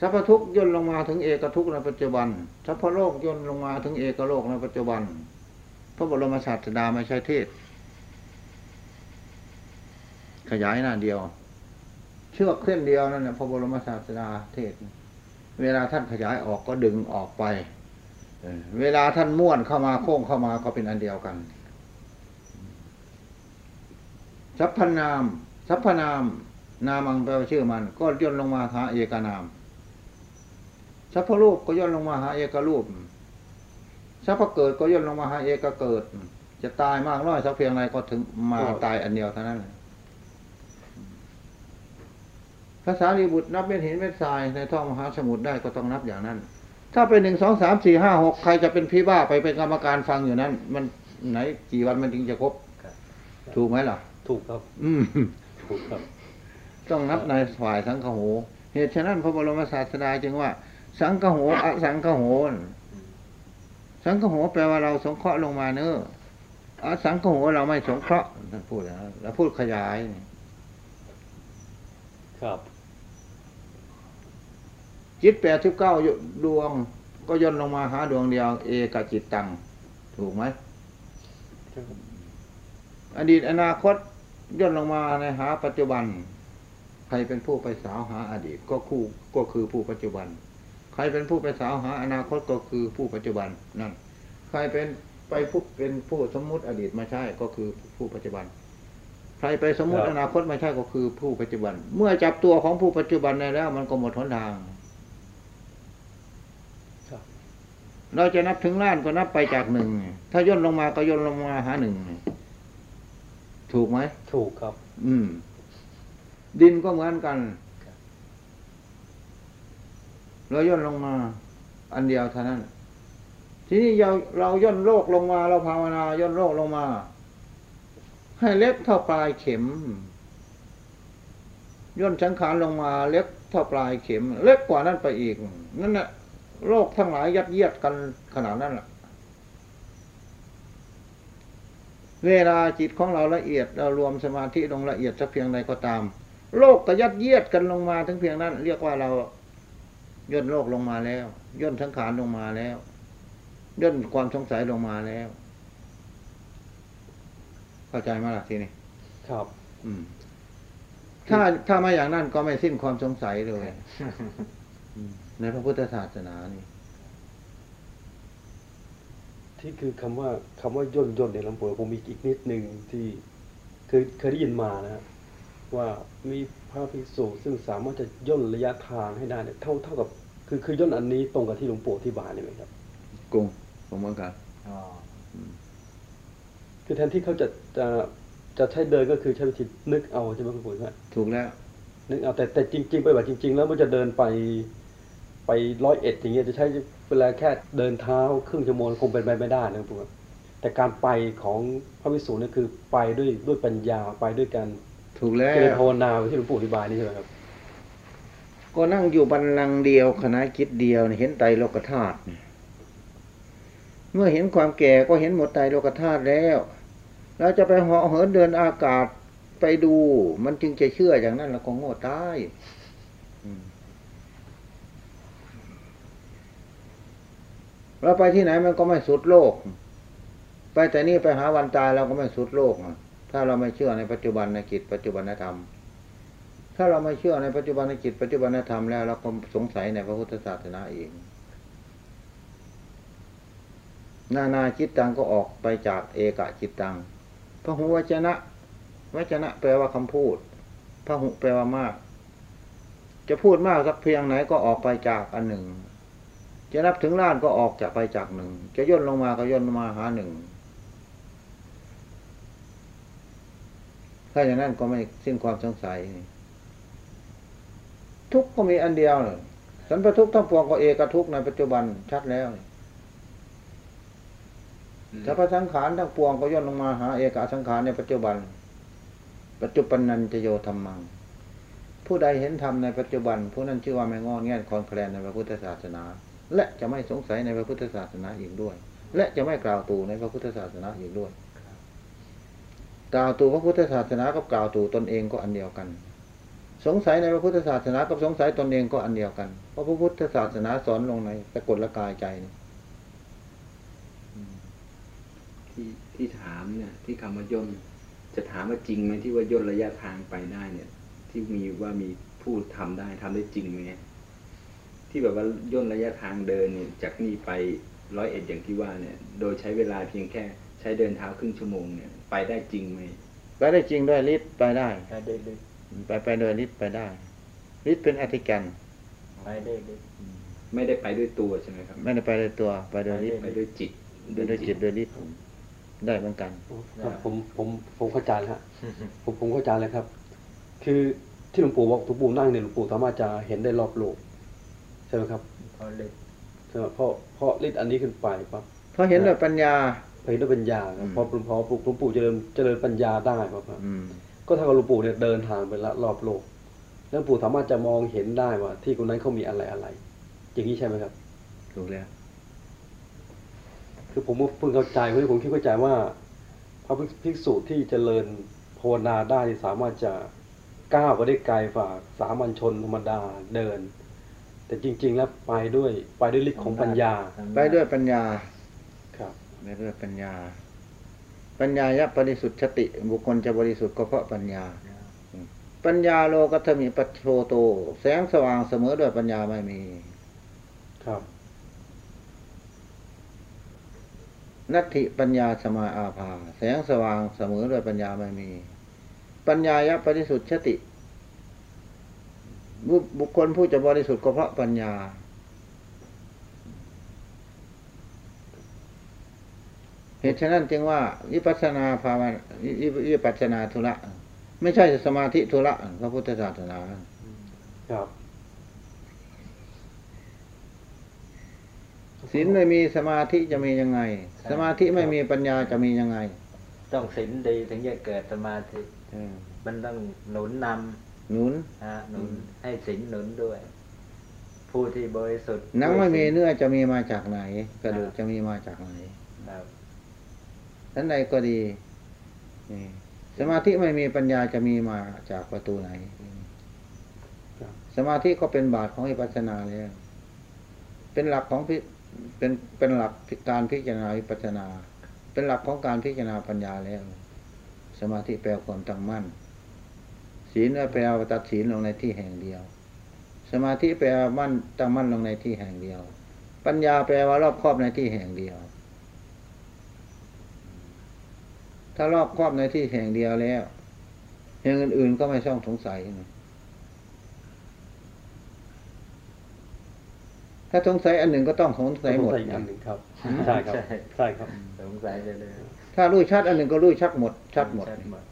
สัพพทุกย่นลงมาถึงเอกทุกในปัจจุบันสัพพโลกย่นลงมาถึงเอกโลกในปัจจุบัน พระบรมศาสดาไม่ใช่เทศ ขยายหน้าเดียว เชือกเส้นเดียวนั่นแหละพระบรมศาสดาเทศ เวลาท่านขยายออกก็ดึงออกไป เวลาท่านม้วนเข้ามาโค้งเข้ามาก็เป็นอันเดียวกันสัพพนามสัพพนาม นามังแปลว่าชื่อมัน ก็ย่นลงมาหาเอกนาม สัพพรูปก็ย่นลงมาหาเอกรูปสัพพเกิดก็ย่นลงมาหาเอกเกิด จะตายมากน้อยสักเพียงไรก็ถึงมาตายอันเดียวเท่านั้นภาษาลีบุตรนับเป็นหินเป็นทรายในท้องมหาสมุทรได้ก็ต้องนับอย่างนั้น ถ้าเป็นหนึ่งสองสามสี่ห้าหกใครจะเป็นพี่บ้าไปเป็นกรรมการฟังอยู่นั้น มันไหนกี่วันมันถึงจะครบ ถูกไหมล่ะ ถูกครับ อืมถูกครับ ต้องนับในฝ่ายสังฆโหเหตุฉะนั้นพระบรมศาสดาจึงว่า สังฆโหอสังฆโหสังฆโหแปลว่าเราสงเคราะห์ลงมาเนอะอสังฆโหเราไม่สงเคราะห์ท่านพูดนะแล้วพูดขยาย ครับ จิตแปดสิบเก้าดวง ก็ย่นลงมาหาดวงเดียว เอกจิตตัง ถูกไหมอดีตอนาคตย่นลงมาในหาปัจจุบัน ใครเป็นผู้ไปสาวหาอดีตก็คู่ก็คือผู้ปัจจุบัน ใครเป็นผู้ไปสาวหาอนาคตก็คือผู้ปัจจุบันนั่น ใครเป็นไปผู้เป็นผู้สมมุติอดีตมาใช่ก็คือผู้ปัจจุบัน ใครไปสมมุติอนาคตมาใช่ก็คือผู้ปัจจุบัน เมื่อจับตัวของผู้ปัจจุบันได้แล้ว มันก็หมดหนทางครับเราจะนับถึงล้านก็นับไปจากหนึ่ง ถ้าย่นลงมาก็ย่นลงมาหาหนึ่ง ถูกไหม ถูกครับ อืม ดินก็เหมือนกัน เราย่นลงมา อันเดียวเท่านั้น ทีนี้เราเราย่นโลกลงมา เราภาวนาย่นโลกลงมา ให้เล็กเท่าปลายเข็ม ย่นสังขารลงมา เล็กเท่าปลายเข็ม เล็กกว่านั้นไปอีก นั่นแหละโลกทั้งหลายยัดเยียดกันขนาดนั้นแหละเวลาจิตของเราละเอียดเรารวมสมาธิลงละเอียดสักเพียงใดก็ตาม โลกก็ยัดเยียดกันลงมาถึงเพียงนั้น เรียกว่าเรา ย่นโลกลงมาแล้ว ย่นสังขารลงมาแล้ว ย่นความสงสัยลงมาแล้ว เข้าใจไหมล่ะทีนี้ครับ อืม ถ้าถ้าไม่อย่างนั้นก็ไม่สิ้นความสงสัยเลยอืมในพระพุทธศาสนานี่ที่คือคำว่าคำว่าย่นย่นในลำโพงผมมีอีกนิดหนึ่งที่เคยเคยได้ยินมานะฮะว่ามีพ ระภิกษุซึ่งสามารถจะย่นระยะทางให้ได้เนี่ยเท่าเท่ากับ คือคือย่นอันนี้ตรงกับที่หลวงปู่อธิบายเลยไหมครับกุ้งผมเหมือนกันคือแทนที่เขาจะจะจะใช้เดินก็คือใช้วิธีนึกเอาใช่ไหมคุณปู่ฮะถูกแล้วนึกเอาแต่แต่จริงๆไปแบบจริง ๆ แล้วมันจะเดินไปไปร้อยเอ็ดอย่างเงี้ยจะใช้เวลาแค่เดินเท้าครึ่งชั่วโมงคงเป็นไปไม่ได้นะคุณปู่แต่การไปของพระวิสูเนี่ยคือไปด้วยด้วยปัญญาไปด้วยการ ถูกแล้เจริญวภาวนาที่หลวงปู่อธิบายนี่ใช่ไหมครับ ก็นั่งอยู่บันลังก์เดียวคณะคิดเดียวนี่เห็นไตรโลกธาตุนี่เมื่อเห็นความแก่ก็เห็นหมดไตรโลกธาตุแล้วเราจะไปเหาะเหินเดินอากาศไปดู มันจึงจะเชื่ออย่างนั้นเราก็โง่ตายอืมเราไปที่ไหนมันก็ไม่สุดโลก ไปแต่นี่ไปหาวันตายเราก็ไม่สุดโลกอะ ถ้าเราไม่เชื่อในปัจจุบันในกิจปัจจุบันธรรม ถ้าเราไม่เชื่อในปัจจุบันในจิตปัจจุบันธรรมแล้วเราก็สงสัยในพระพุทธศาสนาเองนานาจิตตังก็ออกไปจากเอกจิตตังพระหุวจนะวจนะแปลว่าคำพูดพระหุแปลว่ามาก จะพูดมากสักเพียงไหนก็ออกไปจากอันหนึ่ง จะนับถึงล้านก็ออกจากไปจากหนึ่ง จะย่นลงมาก็ย่นลงมาหาหนึ่ง ถ้าอย่างนั้นก็ไม่สิ้นความสงสัย ทุกข์ก็มีอันเดียวเลยสันปทุกข์ทั้งปวงก็เอกทุกข์ในปัจจุบันชัดแล้วถ้าพระสังขารทั้งปวงก็ย่นลงมาหาเอกสังขารในปัจจุบัน ปัจจุบันนันจะโยธรรมัง ผู้ใดเห็นธรรมในปัจจุบัน ผู้นั้นชื่อว่าไม่งอนแง่นคอนแคลนในพระพุทธศาสนา และจะไม่สงสัยในพระพุทธศาสนาอีกด้วย และจะไม่กล่าวตูในพระพุทธศาสนาอีกด้วย กล่าวตูพระพุทธศาสนากับกล่าวตูตนเองก็อันเดียวกัน สงสัยในพระพุทธศาสนากับสงสัยตนเองก็อันเดียวกัน เพราะพระพุทธศาสนาสอนลงในสะกดละกายใจนี่ที่ที่ถามเนี่ย ที่คำว่าย่นจะถามว่าจริงไหมที่ว่าย่นระยะทางไปได้เนี่ย ที่มีว่ามีผู้ทำได้ทำได้จริงไหมที่แบบว่าย่นระยะทางเดินเนี่ยจากนี่ไปร้อยเอ็ดอย่างที่ว่าเนี่ย โดยใช้เวลาเพียงแค่ใช้เดินเท้าครึ่งชั่วโมงเนี่ย ไปได้จริงไหมไปได้จริงด้วยฤทธิ์ไปได้ไปได้ลึกไปไปโดยฤทธิ์ไปได้ฤทธิ์เป็นอธิการไปได้ลึกไม่ได้ไปด้วยตัวใช่ไหมครับ ไม่ได้ไปโดยตัว ไปโดยฤทธิ์ไปด้วยจิตโดยด้วยจิตโดยฤทธิ์ได้เหมือนกันครับผมผมผมเข้าใจแล้วฮะผมผมเข้าใจเลยครับ คือที่หลวงปู่บอกหลวงปู่นั่งเนี่ยหลวงปู่สามารถจะเห็นได้รอบโลกใช่ไหมครับเพราะลึกใช่ไหมเพราะเพราะฤทธิ์อันนี้ขึ้นไปปั๊บเพราะเห็นด้วยปัญญา เห็นด้วยปัญญาครับอืมพอพอหลวงปู่เจริญเจริญปัญญาได้ปั๊บครับอืมก็เท่ากับหลวงปู่เนี่ยเดินทางไปละรอบโลกแล้วหลวงปู่สามารถจะมองเห็นได้ว่า ที่คนนั้นเขามีอะไรอะไร อย่างนี้ใช่ไหมครับถูกแล้วคือผมเพิ่งเข้าใจเพราะที่ผมคิดเข้าใจว่าพระภิกษุที่เจริญภาวนาได้นี่สามารถจะก้าวไปได้ไกลฝ่าสามัญชนธรรมดาเดิน แต่จริง ๆ แล้วไปด้วยไปด้วยฤทธิ์ของปัญญา ไปด้วยปัญญาครับ ไปด้วยปัญญา ปัญญายะบริสุทธิ์สติ บุคคลจะบริสุทธิ์ก็เพราะปัญญา ปัญญาโลกัตมิปัจโชโต แสงสว่างเสมอด้วยปัญญาไม่มี ครับนัตถิปัญญาสมาอาภา แสงสว่างเสมอด้วยปัญญาไม่มี ปัญญายะบริสุทธิ์สติบุบุคคลผู้จะบริสุทธิ์ก็เพราะปัญญา เหตุฉะนั้นจึงว่าวิปัสสนาภาวนาวิวิวิปัสสนาธุระ ไม่ใช่สมาธิธุระพระพุทธศาสนา ครับศีลไม่มีสมาธิจะมียังไง สมาธิไม่มีปัญญาจะมียังไง ต้องศีลดีถึงจะเกิดสมาธิเออมันต้องหนุนนหนุนำฮะหนุนให้ศีลหนุนด้วย ผู้ที่บริสุทธิ์หนังไม่มีด้วยศีลเนื้อจะมีมาจากไหน กระดูกครับจะมีมาจากไหน ครับท่านใดก็ดีสมาธิไม่มีปัญญาจะมีมาจากประตูไหน สมาธิก็เป็นบาทของวิปัสนาแล้วเป็นหลักของพิเป็นเป็นหลักการพิจารณาวิปัสนา เป็นหลักของการพิจารณาปัญญาแล้ว สมาธิแปลความตั้งมั่น ศีลแปลว่าตัดศีลลงในที่แห่งเดียว สมาธิแปลมั่นตั้งมั่นลงในที่แห่งเดียว ปัญญาแปลว่ารอบครอบในที่แห่งเดียว ถ้ารอบครอบในที่แห่งเดียวแล้วอย่างอื่นๆก็ไม่ต้องสงสัยนะถ้าสงสัยอันหนึ่งก็ต้องสงสัยหมดสงสัยอีกอันหนึ่งครับใช่ครับใช่ครับสงสัยไปเลย ถ้ารู้ชัดอันหนึ่งก็รู้ชัดหมดชัดหมด ชัดหมด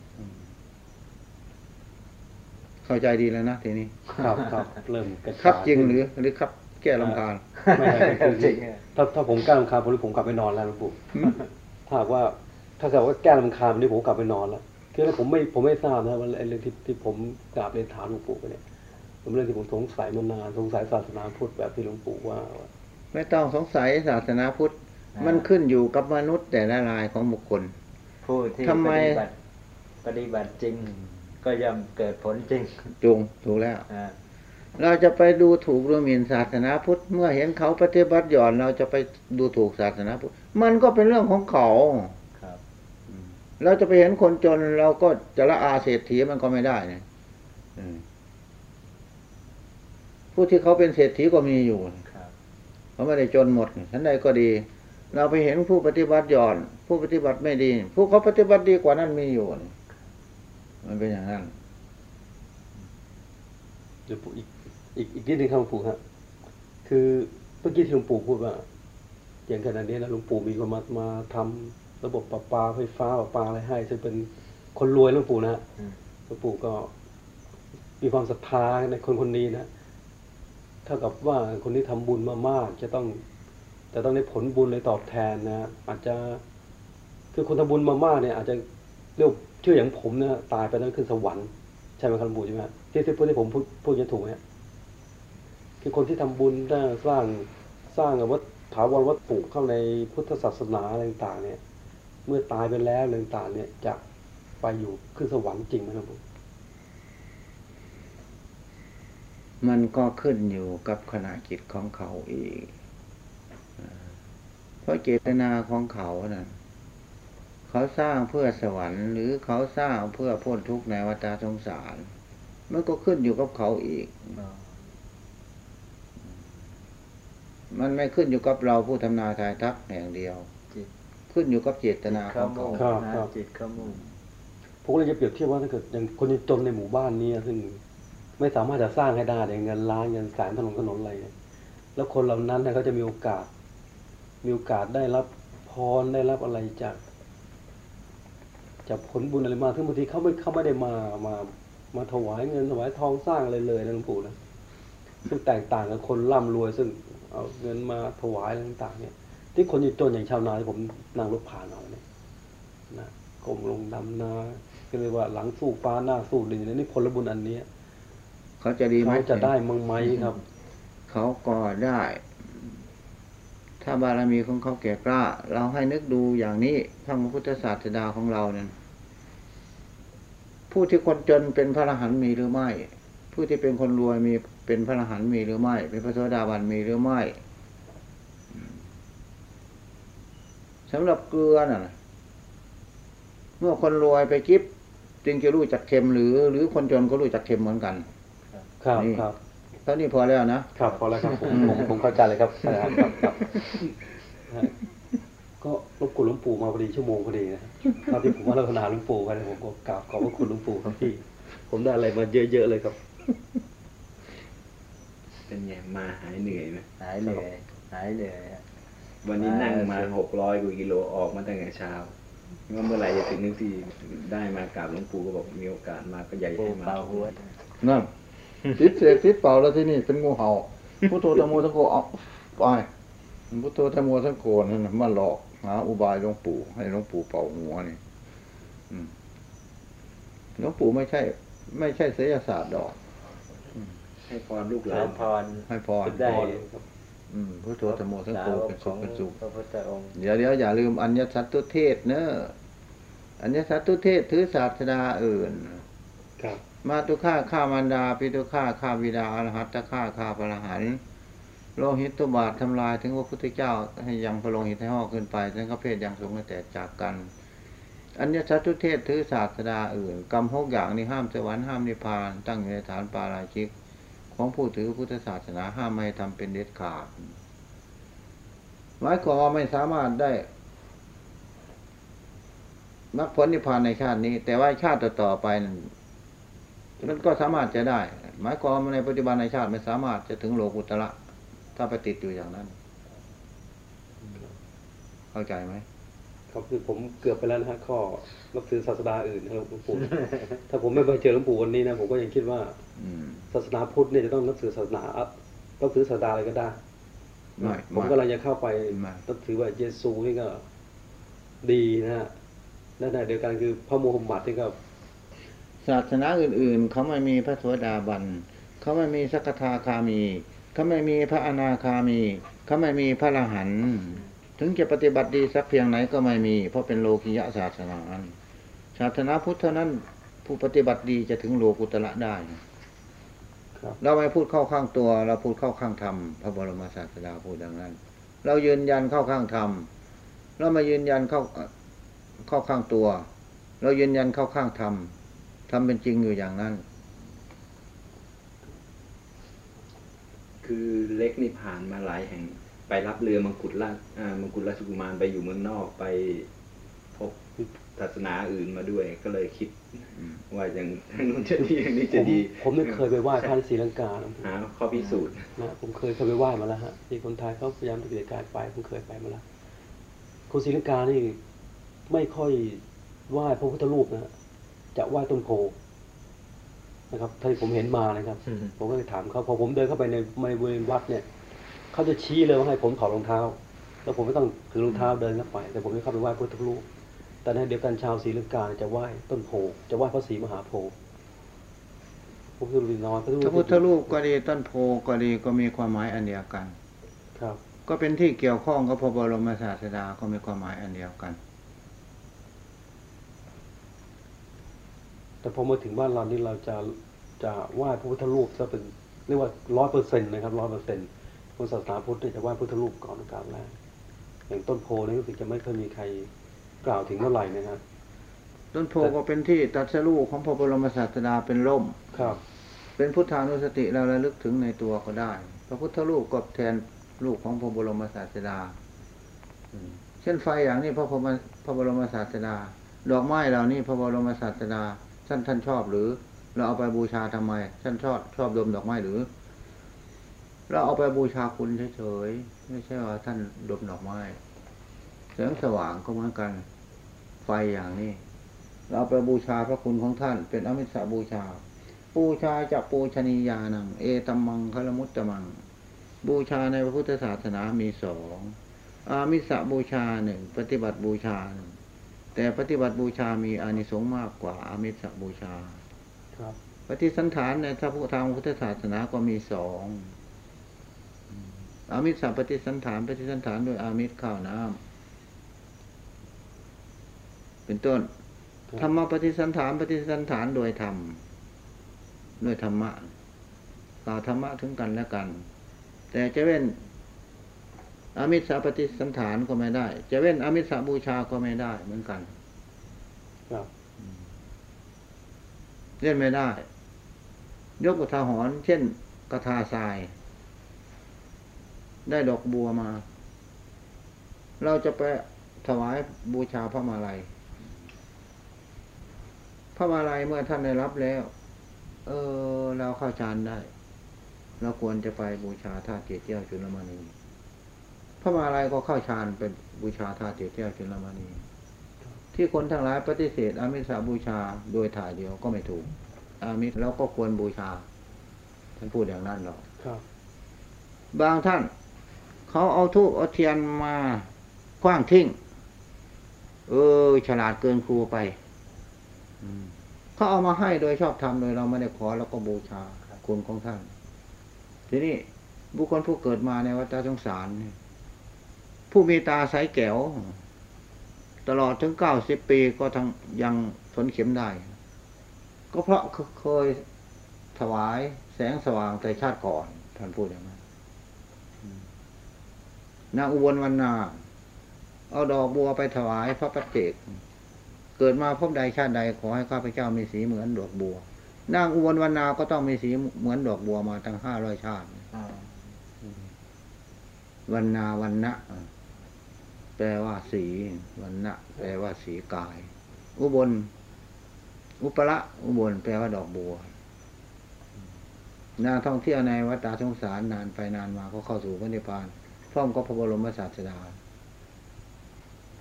เข้าใจดีแล้วนะทีนี้ ครับครับเริ่มกระครับจายจริงหรือหรือครับ แก้ลำคาญไม่ใช่คือจริงอะถ้าถ้าผมแก้ลำคาญผมผมกลับไปนอนแล้วหลวงปู่ถ้าหากว่า ถ้าเกิดว่าแก้ลำคาญวันนี้ผมกลับไปนอนแล้วคือผมไม่ผมไม่ทราบนะว่าไอ้เรื่องที่ที่ผมกราบเรียนถามหลวงปู่ไปเนี่ยเป็นเรื่องที่ผมสงสัยมานานสงสัยศาสนาพุทธแบบที่หลวงปู่ว่าว่าไม่ต้องสงสัยศาสนาพุทธมันขึ้นอยู่กับมนุษย์แต่ละรายของบุคคลผู้ที่ทำไมปฏิบัติปฏิบัติจริง ก็ย่อมเกิดผลจริงจุงถูกแล้วอ่าเราจะไปดูถูกดูหมิ่นศาสนาพุทธ เมื่อเห็นเขาปฏิบัติหย่อน เราจะไปดูถูกศาสนาพุทธ มันก็เป็นเรื่องของเขาครับ เราจะไปเห็นคนจนเราก็จะละอาเศรษฐีมันก็ไม่ได้เนี่ยอืมผู้ที่เขาเป็นเศรษฐีก็มีอยู่ครับเขาไม่ได้จนหมดฉันใดก็ดี เราไปเห็นผู้ปฏิบัติหย่อน ผู้ปฏิบัติไม่ดี ผู้เขาปฏิบัติดีกว่านั้นมีอยู่ มันเป็นอย่างนั้นหลวงปู่อีกอีกอีกนิดนึงครับหลวงปู่ฮะคือเมื่อกี้ที่หลวงปู่พูดว่าอย่างขนาดนี้นะหลวงปู่มีคนมามาทำ ระบบประปาไฟฟ้าประปาอะไรให้ซึ่งเป็นคนรวยหลวงปู่นะฮะอืมหลวงปู่ก็มีความศรัทธาในคนคนนี้นะเท่ากับว่าคนที่ทำบุญมามาก จะต้องจะต้องได้ผลบุญเลยตอบแทนนะอาจจะคือคนทำบุญมามากเนี่ย อาจจะเรียกชื่ออย่างผมเนี่ยตายไปแล้วขึ้นสวรรค์ใช่ไหมครับหลวงปู่ใช่ไหมฮะที่ที่พูดที่ผมพูดพูดจะถูกไหมฮะคือคนที่ทำบุญได้สร้างสร้างวัตถาวรวัตถุเข้าในพุทธศาสนาอะไรต่างๆเนี่ย เมื่อตายไปแล้วอะไรต่างเนี่ยจะไปอยู่ขึ้นสวรรค์จริงไหมครับผมมันก็ขึ้นอยู่กับขณะจิตของเขาอีก เพราะเจตนาของเขานะ่ะ เขาสร้างเพื่อสวรรค์หรือเขาสร้างเพื่อพ้นทุกข์ในวัฏสงสาร มันก็ขึ้นอยู่กับเขาอีก มันไม่ขึ้นอยู่กับเราผู้ทำนาทายทักอย่างเดียว ขึ้นอยู่กับเจตนาขเขาองเขามุ่งครับนะครับจิตเขามุ่งผมก็เลยจะเปรียบเทียบว่าถ้าเกิดอย่างคนจนในหมู่บ้านเนี้ซึ่งไม่สามารถจะสร้างให้ได้อย่างเงินล้านเงินแสนถนนถนนอะไรเนี่ยแล้วคนเหล่านั้นเนี่ยเขาจะมีโอกาส มีโอกาสได้รับพรได้รับอะไรจากจากผลบุญอะไรมาซึ่งบางทีเขาไม่เขาไม่ได้มามามาถวายเงินถวายทองสร้างอะไรเลยนะหลวงปู่นะซึ่งแตกต่างกับคนร่ำรวยซึ่งเอาเงินมาถวายอะไรต่างๆเนี่ย ที่คนจนอย่างชาวนาที่ผมนั่งรถผ่านเอาเนี่ยนะกรมลงดำนาก็เรียกว่าหลังสู้ฟ้าหน้าสู้ดินเนี่ยนี่ผลบุญอันเนี้ยเขาจะดีไหมเขาจะได้มั้งไหมครับ เขาก็ได้ ถ้าบารมีของเขาแก่กล้า เราให้นึกดูอย่างนี้พระพุทธศาสดาของเราเนี่ยผู้ที่คนจนเป็นพระอรหันต์มีหรือไม่ ผู้ที่เป็นคนรวยมีเป็นพระอรหันต์มีหรือไม่ เป็นพระโสดาบันมีหรือไม่ สำหรับเกลือน่ะ เมื่อคนรวยไปจิบจึงจะรู้จักเค็มหรือ หรือคนจนก็รู้จักเค็มเหมือนกัน ครับนี่ครับเท่านี้พอแล้วนะ ครับ พอแล้วครับผมผมผมเข้าใจเลยครับครับครับครับฮะก็รบกวนหลวงปู่มาพอดีชั่วโมงพอดีนะครับตอนที่ผมว่าเรานาหลวงปู่กันผมก็กราบขอบพระคุณหลวงปู่ครับที่ ผมได้อะไรมาเยอะๆเลยครับ เป็นไงมาหายเหนื่อยไหมหายเหนื่อยหายเหนื่อยฮะ วันนี้นั่งมาอ่าหกร้อยกว่ากิโลออกมาตั้งแต่เช้าว่าเมื่อไหร่จะถึงนึกทีได้มากราบหลวงปู่ก็บอกมีโอกาสมาก็ใหญ่ปูให้มาเป่าหัวนั่นติดเสกติดเป่าแล้วที่นี่เป็นงูเห่าพุทโธธรรมโมสังโฆเอาไปพุทโธธรรมโมสังโฆนั่นน่ะมาหลอกหาอุบายหลวงปู่ให้หลวงปู่เป่าหัวนี่อืมหลวงปู่ไม่ใช่ ไม่ใช่ศิลศาสตร์ดอก ให้พรลูกหขลาอนพรให้พรได้ อืมพุทโธธรรมโมสังโฆเป็นสุขเป็นสุขพระพุทธองค์เดี๋ยวเดี๋ยวอย่าลืมอัญญสัตตุเทศเนอะอัญญสัตตุเทศถือศาสดาอื่นครับมาตุฆ่าฆ่ามารดาปิตุฆ่าฆ่าบิดาอรหัตตฆ่าฆ่าพระอรหันต์โลหิตตุบาททำลายถึงพระพุทธเจ้าให้ยังพระโลหิตให้ห่อขึ้นไปถึงพระเพศยังสงฆ์ให้แตกจากกันอัญญสัตตุเทศถือศาสดาอื่นกรรมหกอย่างนี้ห้ามสวรรค์ห้ามนิพพาน ตั้งอยู่ในฐานปาราชิก ของผู้ถือพุทธศาสนาห้ามไม่ให้ทำเป็นเด็ดขาด หมายความว่าไม่สามารถได้มรรคผลนิพพานในชาตินี้ แต่ว่าชาติต่อๆไปนั้นมันก็สามารถจะได้ หมายความในปัจจุบันในชาติไม่สามารถจะถึงโลกุตระถ้าไปติดอยู่อย่างนั้น เข้าใจไหมครับคือผมเกือบไปแล้วนะฮะข้อนับถือศาสนาอื่นนะครับหลวงปู่ถ้าผมไม่ไปเจอหลวงปู่วันนี้นะผมก็ยังคิดว่า ศาสนาพุทธเนี่ยจะต้องนับถือศาสนาอัพนับถือศาสนาอะไรก็ได้ไม่ผมไม่กำลังจะเข้าไปไม่นับถือว่าเยซูนี่ก็ดีนะฮะและในเดียวกันคือพระโมฮัมหมัดนี่ก็ศาสนาอื่นๆ เขาไม่มีพระโสดาบัน เขาไม่มีสักทาคามี เขาไม่มีพระอนาคามี เขาไม่มีพระอรหันต์ถึงจะปฏิบัติดีสักเพียงไหนก็ไม่มี เพราะเป็นโลกิยะศาสนาศาสนาพุทธเท่านั้นผู้ปฏิบัติดีจะถึงโลกุตระได้ครับ เราไม่พูดเข้าข้างตัว เราพูดเข้าข้างธรรมพระบรมศาสดาพูดดังนั้น เรายืนยันเข้าข้างธรรมเรามายืนยันเข้าเข้าข้างตัว เรายืนยันเข้าข้างธรรมทำเป็นจริงอยู่อย่างนั้น คือเล็กนี่ผ่านมาหลายแห่งไปรับเรือมังคุดราชอ่ามังคุดราชกุมารไปอยู่เมืองนอกไปพบศาสนาอื่นมาด้วยก็เลยคิดอืม ว่าอย่างทางนู้นจะดีอย่างนี้ผจะมดี ผมไม่เคยไปไหว้พระที่ศรีลังกานะหาข้อพิสูจน์นะผมเคยเคยไปไหว้มาแล้วฮะที่คนไทยเขาพยายามจะเกิดการไปผมเคยไปมาแล้วคนศรีลังกานี่ไม่ค่อยไหว้พระพุทธรูปนะฮะจะไหว้ต้นโพนะครับที่ผมเห็นมานะครับ ผมก็เลยถามเขาพอผมเดินเข้าไปในในบริเวณวัดเนี่ยเขาจะชี้เลยว่าให้ผมถอดรองเท้า แล้วผมไม่ต้องถือรองเท้าเดินเข้าไป แต่ผมไม่เข้าไปไหว้พระพุทธรูป แต่ในเดียวกันชาวศรีลังกาจะไหว้ต้นโพจะไหว้พระศรีมหาโพธิ์พระพุทธรูปน้อยพระพระพุทธรูปก็ดีต้นโพก็ดีก็มีความหมายอันเดียวกัน ครับ ก็เป็นที่เกี่ยวข้องกับพระบรมศาสดาก็มีความหมายอันเดียวกัน แต่พอมาถึงบ้านเรานี่เราจะจะไหว้พระพุทธรูปจะเป็นเรียกว่าร้อยเปอร์เซ็นต์นะครับร้อยเปอร์เซ็นต์คนศาสนาพุทธเนี่ยจะไหว้พุทธรูปก่อนกราบแรกอย่างต้นโพนี่รู้สึกจะไม่เคอยมีใคร กล่าวถึงเท่าไหร่นะครับต้นโพก็เป็นที่ตรัสรู้ของพระบรมศาสดาเป็นร่มครับ เป็นพุทธานุสติเราระลึกถึงในตัวก็ได้ พระพุทธรูปก็แทนรูปของพระบรมศาสดาอืมเช่นไฟอย่างนี้พระพรหมพระบรมศาสดา ดอกไม้เหล่านี้พระบรมศาสดาท่านท่านชอบหรือ เราเอาไปบูชาทำไม ท่านชอบชอบดมดอกไม้หรือ เราเอาไปบูชาคุณเฉยๆไม่ใช่ว่าท่านดมดอกไม้แสงสว่างก็เหมือนกัน ไฟอย่างนี้ เราเอาไปบูชาพระคุณของท่าน เป็นอมิสบูชา บูชาจากปูชนียานัง เอตัมมังคลมุตตมัง บูชาในพระพุทธศาสนามีสองอามิสบูชาหนึ่งปฏิบัติบูชาหนึ่งแต่ปฏิบัติบูชามีอานิสงส์มากกว่าอามิสบูชา ครับ ปฏิสันฐานในทางทางพุทธศาสนาก็มีสองอามิสปฏิสันฐานปฏิสันฐานโดยอามิสข้าวน้ำ เป็นต้นครับธรรมปฏิสันฐานปฏิสันฐานโดยธรรมด้วยธรรมะกล่าวธรรมะถึงกันและกัน แต่จะเว้นอามิสปฏิสันฐานก็ไม่ได้ จะเว้นอามิสบูชาก็ไม่ได้เหมือนกันครับเล่นไม่ได้ ยกอุทาหรณ์เช่นกระทาทราย ได้ดอกบัวมา เราจะไปถวายบูชาพระมาลัย พระมาลัยเมื่อท่านได้รับแล้ว เออ เราเข้าฌานได้ เราควรจะไปบูชาท่าเกียรติเจ้าจุลมณีพระมาลัยก็เข้าฌานเป็นบูชาท่าเกียรติเจ้าจุลมณีที่คนทั้งหลายปฏิเสธ อามิสาบูชาโดยถ่ายเดียวก็ไม่ถูก อามิสเราก็ควรบูชา ท่านพูดอย่างนั้นหรอกครับบางท่าน เขาเอาทูบเอาเทียนมาคว้างทิ้ง เออ ฉลาดเกินครูไปอืม เขาเอามาให้โดยชอบทำโดยเราไม่ได้ขอแล้วก็บูชาคุณของท่าน ทีนี้บุคคลผู้เกิดมาในวัฏสงสารผู้มีตาใสแก้ว ตลอดถึงเก้าสิบปีก็ทั้งยังทนเข็มได้ ก็เพราะเคยถวายแสงสว่างแต่ชาติก่อนท่านพูดอย่างนั้นนางอุบลวรรณาเอาดอกบัวไปถวายพระปัจเจก เกิดมาพบใดชาติใดขอให้ข้าพเจ้ามีสีเหมือนดอกบัวนางอุบลวรรณาก็ต้องมีสีเหมือนดอกบัวมาตั้งห้าร้อยชาติวันนาวันนะแปลว่าสีวันนะแปลว่าสีกาย อุบล อุปละอุบล แปลว่าดอกบัวนางท่องเที่ยวในวัดตาสงสารนานไปนานมาก็เข้าสู่พระนิพพานพร้อมกับพระบรมศาสดา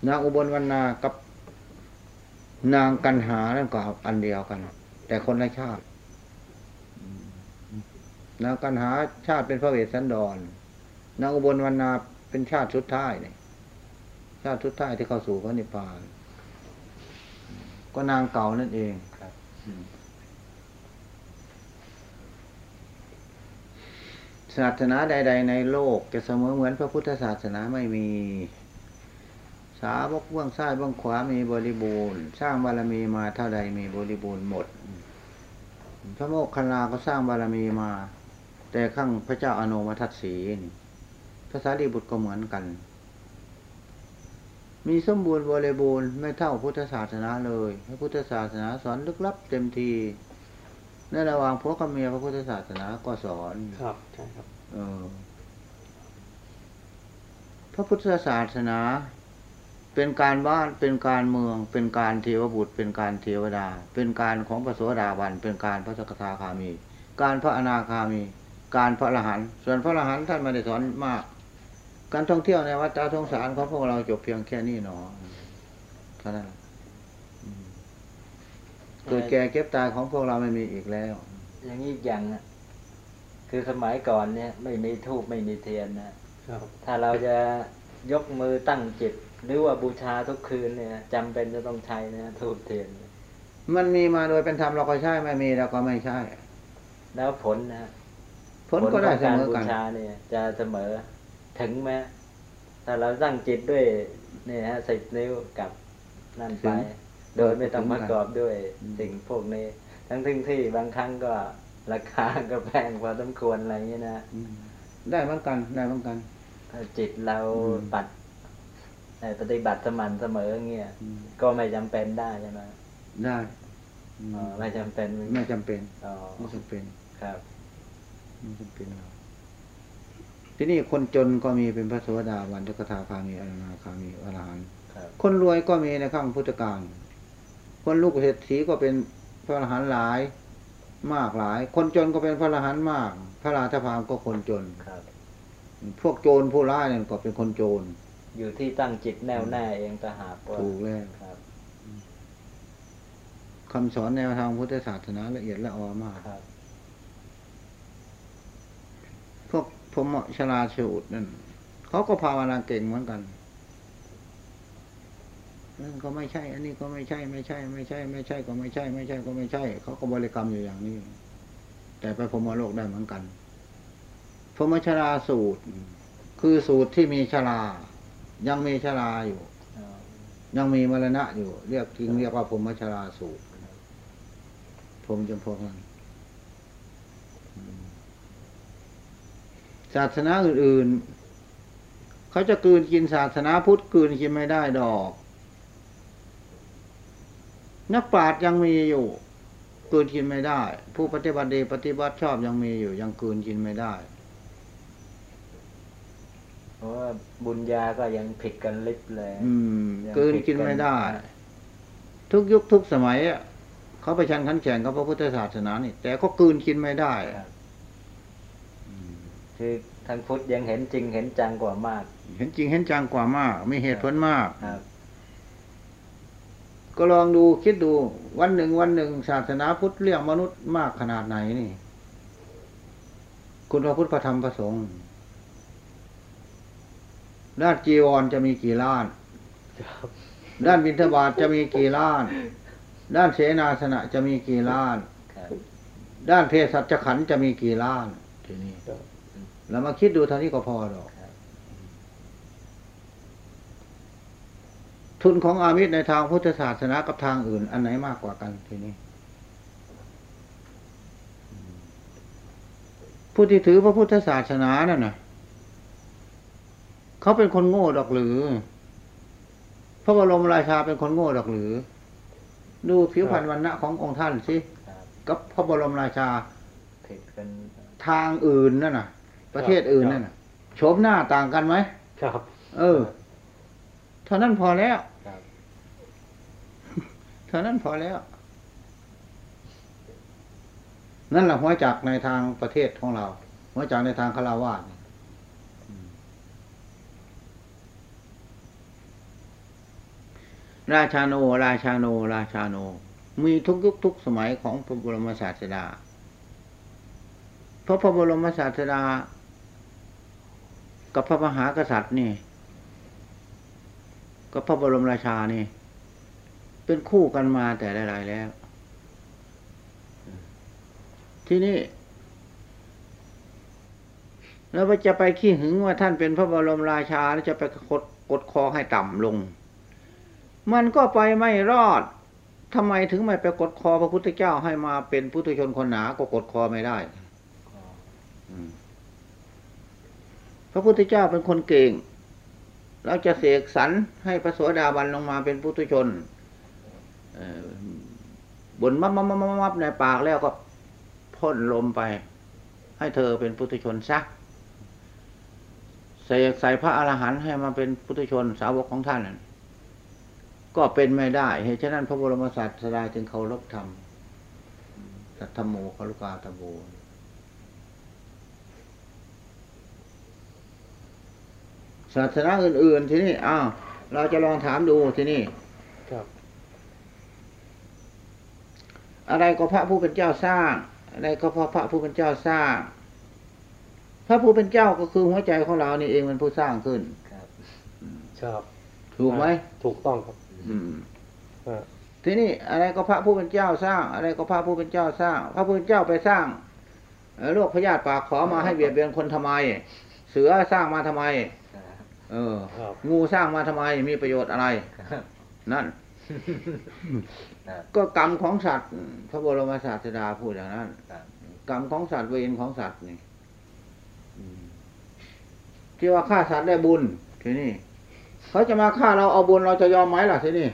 นางอุบลวันนากับ นางกันหานั่นก็อันเดียวกัน แต่คนละชาติ นางกันหาชาติเป็นพระเวสสันดร นางอุบลวรรณาเป็นชาติชุดท้ายเนี่ยชาติชุดท้ายที่เข้าสู่พระนิพพาน ก็นางเก่านั่นเองครับศาสนาใด ๆ ในโลกจะเสมอเหมือนพระพุทธศาสนาไม่มี สาวกเบื้องซ้ายเบื้องขวามีบริบูรณ์ สร้างบารมีมาเท่าใดมีบริบูรณ์หมด พระโมคคัลลาก็สร้างบารมีมา แต่ข้างพระเจ้าอโนมัทัตสีนี่พระสารีบุตรก็เหมือนกัน มีสมบูรณ์บริบูรณ์ไม่เท่าพุทธศาสนาเลยพระพุทธศาสนาสอนลึกลับเต็มทีในระหว่างพวกกับเมียพระพุทธศาสนาก็สอนครับใช่ครับ เออพระพุทธศาสนา เป็นการบ้านเป็นการเมือง เป็นการเทวบุตร เป็นการเทวดา เป็นการของพระโสดาบัน เป็นการพระสกทาคามี การพระอนาคามี การพระอรหันต์ส่วนพระอรหันต์ท่านไม่ได้สอนมาก การท่องเที่ยวในวัดตาทงสารของพวกเราจบเพียงแค่นี้หนอเท่านั้นแหละอืมเกิดแก่เก็บตายของพวกเราไม่มีอีกแล้ว อย่างนี้อีกอย่างนะคือสมัยก่อนเนี่ย ไม่มีทูบไม่มีเทียนนะครับถ้าเราจะยกมือตั้งจิต หรือว่าบูชาทุกคืนเนี่ยจำเป็นจะต้องใช้นะทูบเทียน มันมีมาโดยเป็นธรรมเราก็ใช่ไม่มีเราก็ไม่ใช่ แล้วผลนะผลก็ได้ขเสองมการอบูกันชาเนี่ย จะเสมอถึงไหมถ้าเราตั้งจิตด้วยเนี่ยฮะสิบนิ้วกับนั่นไป โดยไม่ต้องประกอบด้วยอืมสิ่งพวกนี้ ทั้งที่ที่บางครั้งก็ราคาก็แพงพอสมควรอะไรอย่างเงี้ยนะได้เหมือนกันได้เหมือนกันถ้าจิตเราอืมปัดเอ่อ ปฏิบัติสม่ำเสมออย่างเงี้ยก็ไม่จำเป็นได้ใช่ไหมได้อ๋อไม่จำเป็นไม่จำเป็นอ๋อไม่จำเป็นครับไม่จำเป็นหรอกที่นี่คนจนก็มีเป็นพระโสดาบันจักทาคามีอนาคามีอรหันต์ครับคนรวยก็มีในข้างพุทธการคนลูกเศรษฐีก็เป็นพระอรหันต์หลายมากหลาย คนจนก็เป็นพระอรหันต์มาก พระราชพามก็คนจนครับ พวกโจรผู้ร้ายเนี่ยก็เป็นคนโจร อยู่ที่ตั้งจิตแน่วแน่เองแต่หากว่าถูกแล้วครับคำสอนแนวทางพุทธศาสนาละเอียดละออมากครับ พวกพรหมชลาสูตรนั่นเขาก็ภาวนาเก่งเหมือนกันนั่นก็ไม่ใช่ อันนี้ก็ไม่ใช่ ไม่ใช่ ไม่ใช่ ไม่ใช่ก็ไม่ใช่ ไม่ใช่ก็ไม่ใช่ เขาก็บริกรรมอยู่อย่างนี้ แต่ไปพรหมโลกได้เหมือนกันพรหมชลาสูตร คือสูตรที่มีชลา ยังมีชลาอยู่อ๋อยังมีมรณะอยู่ เรียกจริงเรียกว่าพรหมชลาสูตรพรหมจำพวกนั้นอืมศาสนาอื่น ๆ เขาจะกลืนกินศาสนาพุทธกลืนกินไม่ได้ดอก นักปราชญ์ยังมีอยู่กลืนกินไม่ได้ ผู้ปฏิบัติดีปฏิบัติชอบยังมีอยู่ ยังกลืนกินไม่ได้เพ ราะว่าบุญญาก็ยังผิดกันลิบเลยอืมยังกลืนกินไม่ได้ ทุกยุคทุกสมัยอะเขาไปชันขันแข่งกับพระพุทธศาสนานี่ แต่ก็กลืนกินไม่ได้ครับคือทางพุทธยังเห็นจริงเห็นจังกว่ามาก เห็นจริงเห็นจังกว่ามากมีเหตุผลมากครับก็ลองดูคิดดูวันหนึ่งวันหนึ่งศาสนาพุทธเลี้ยงมนุษย์มากขนาดไหนนี่ คุณพระพุทธพระธรรมพระสงฆ์ ด้านจีวรจะมีกี่ล้านครับด้านบิณฑบาตจะมีกี่ล้าน ด้านเสนาสนะจะมีกี่ล้านครับด้านเภสัชขันธ์จะมีกี่ล้านทีนี้ครับเรามาคิดดูเท่านี้ก็พอหรอกครับทุนของอามิตรในทางพุทธศาสนากับทางอื่น อันไหนมากกว่ากันทีนี้ ผู้ที่ถือพระพุทธศาสนานั่นน่ะ เขาเป็นคนโง่ดอกหรือ พระบรมราชาเป็นคนโง่ดอกหรือ ดูผิวพรรณวันณะขององค์ท่านสิครับกับพระบรมราชาผิดกันทางอื่นนั่นน่ะ ประเทศอื่นนั่นน่ะโฉมหน้าต่างกันไหมครับ เออ เท่านั้นพอแล้วครับเท่านั้นพอแล้ว นั่นแหละหัวจักในทางประเทศของเรา หัวจักในทางคาราวาสเนี่ย ราชาโน ราชาโน ราชาโน มีทุกยุคทุกสมัยของพระบรมศาสดา เพราะพระบรมศาสดา กับพระมหากษัตริย์นี่ กับพระบรมราชานี่ เป็นคู่กันมาแต่หลายๆแล้ว ที่นี่แล้วจะไปขี้หึงว่าท่านเป็นพระบรมราชาแล้วจะไปกดกดคอให้ต่ำลง มันก็ไปไม่รอดทำไมถึงไม่ไปกดคอพระพุทธเจ้าให้มาเป็นพุทธชนคนหนาก็กดคอไม่ได้พระพุทธเจ้าเป็นคนเก่ง เราจะเสกสรรให้พระโสดาบันลงมาเป็นพุทธชนบนมับมับมับมับมับในปากแล้วก็พ่นลมไป ให้เธอเป็นพุทธชนซะเสกใส่พระอรหันต์ให้มาเป็นพุทธชนสาวกของท่านนั่น ก็เป็นไม่ได้ เหตุฉะนั้นพระบรมศาสดาจึงเคารพธรรมสัทธโมคารุกาตโบศาสนาอื่น ๆ ที่นี่อ้าวเราจะลองถามดูที่นี่ครับอะไรก็พระผู้เป็นเจ้าสร้าง อะไรก็เพราะพระผู้เป็นเจ้าสร้าง พระผู้เป็นเจ้าก็คือหัวใจของเรานี่เองเป็นผู้สร้างขึ้น ครับครับถูกไหม ถูกต้องครับอืมอ่า ทีนี่อะไรก็พระผู้เป็นเจ้าสร้าง อะไรก็พระผู้เป็นเจ้าสร้าง พระผู้เป็นเจ้าไปสร้างเอ่อโรคพยาธิปากขอมาให้เบียดเบียนคนทำไม เสือสร้างมาทำไมครับเออครับงูสร้างมาทำไมมีประโยชน์อะไรครับนั่นครับก็กรรมของสัตว์ พระบรมศาสดาพูดอย่างนั้นครับมีกรรมของสัตว์เวรของสัตว์นี่อืมที่ว่าฆ่าสัตว์ได้บุญทีนี่ เขาจะมาฆ่าเราเอาบุญเราจะยอมไหมล่ะทีนี่